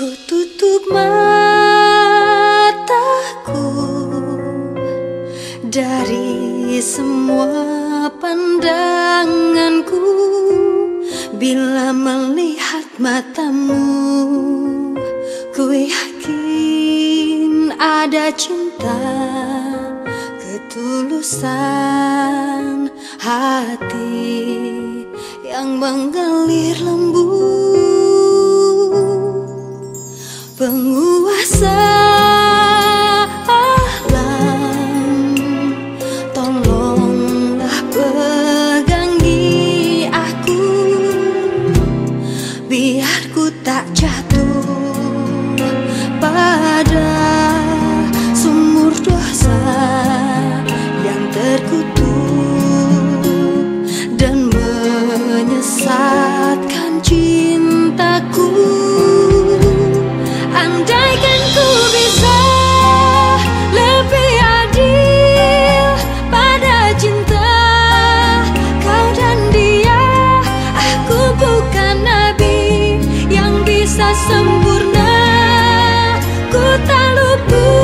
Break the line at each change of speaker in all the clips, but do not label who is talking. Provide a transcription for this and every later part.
Ku tutup mataku dari semua pandanganku bila melihat matamu. Ku yakin ada cinta ketulusan hati yang menggelir. tak jatuh pada sumur dosa yang terkutuk dan menyesatkan cintaku. Andaikan ku bisa sempurna. Ku tak luput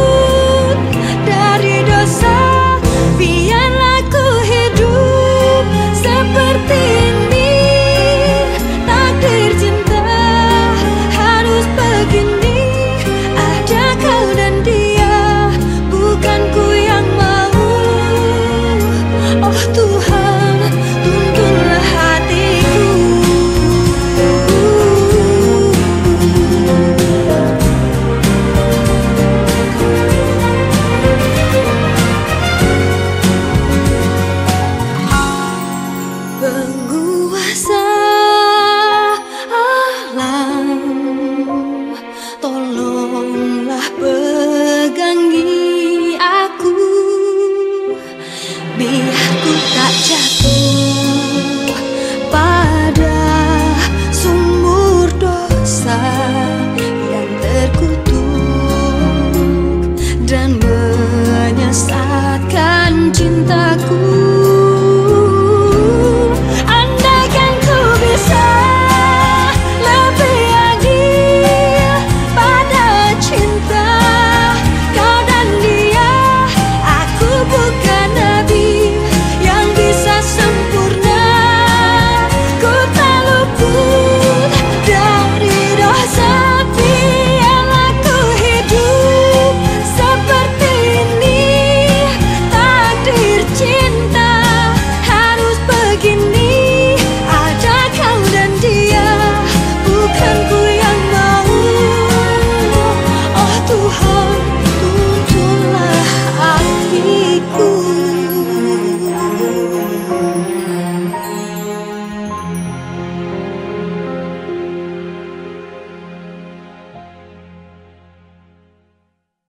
penguasa alam tolonglah pegangi aku. Biar ku tak jatuh.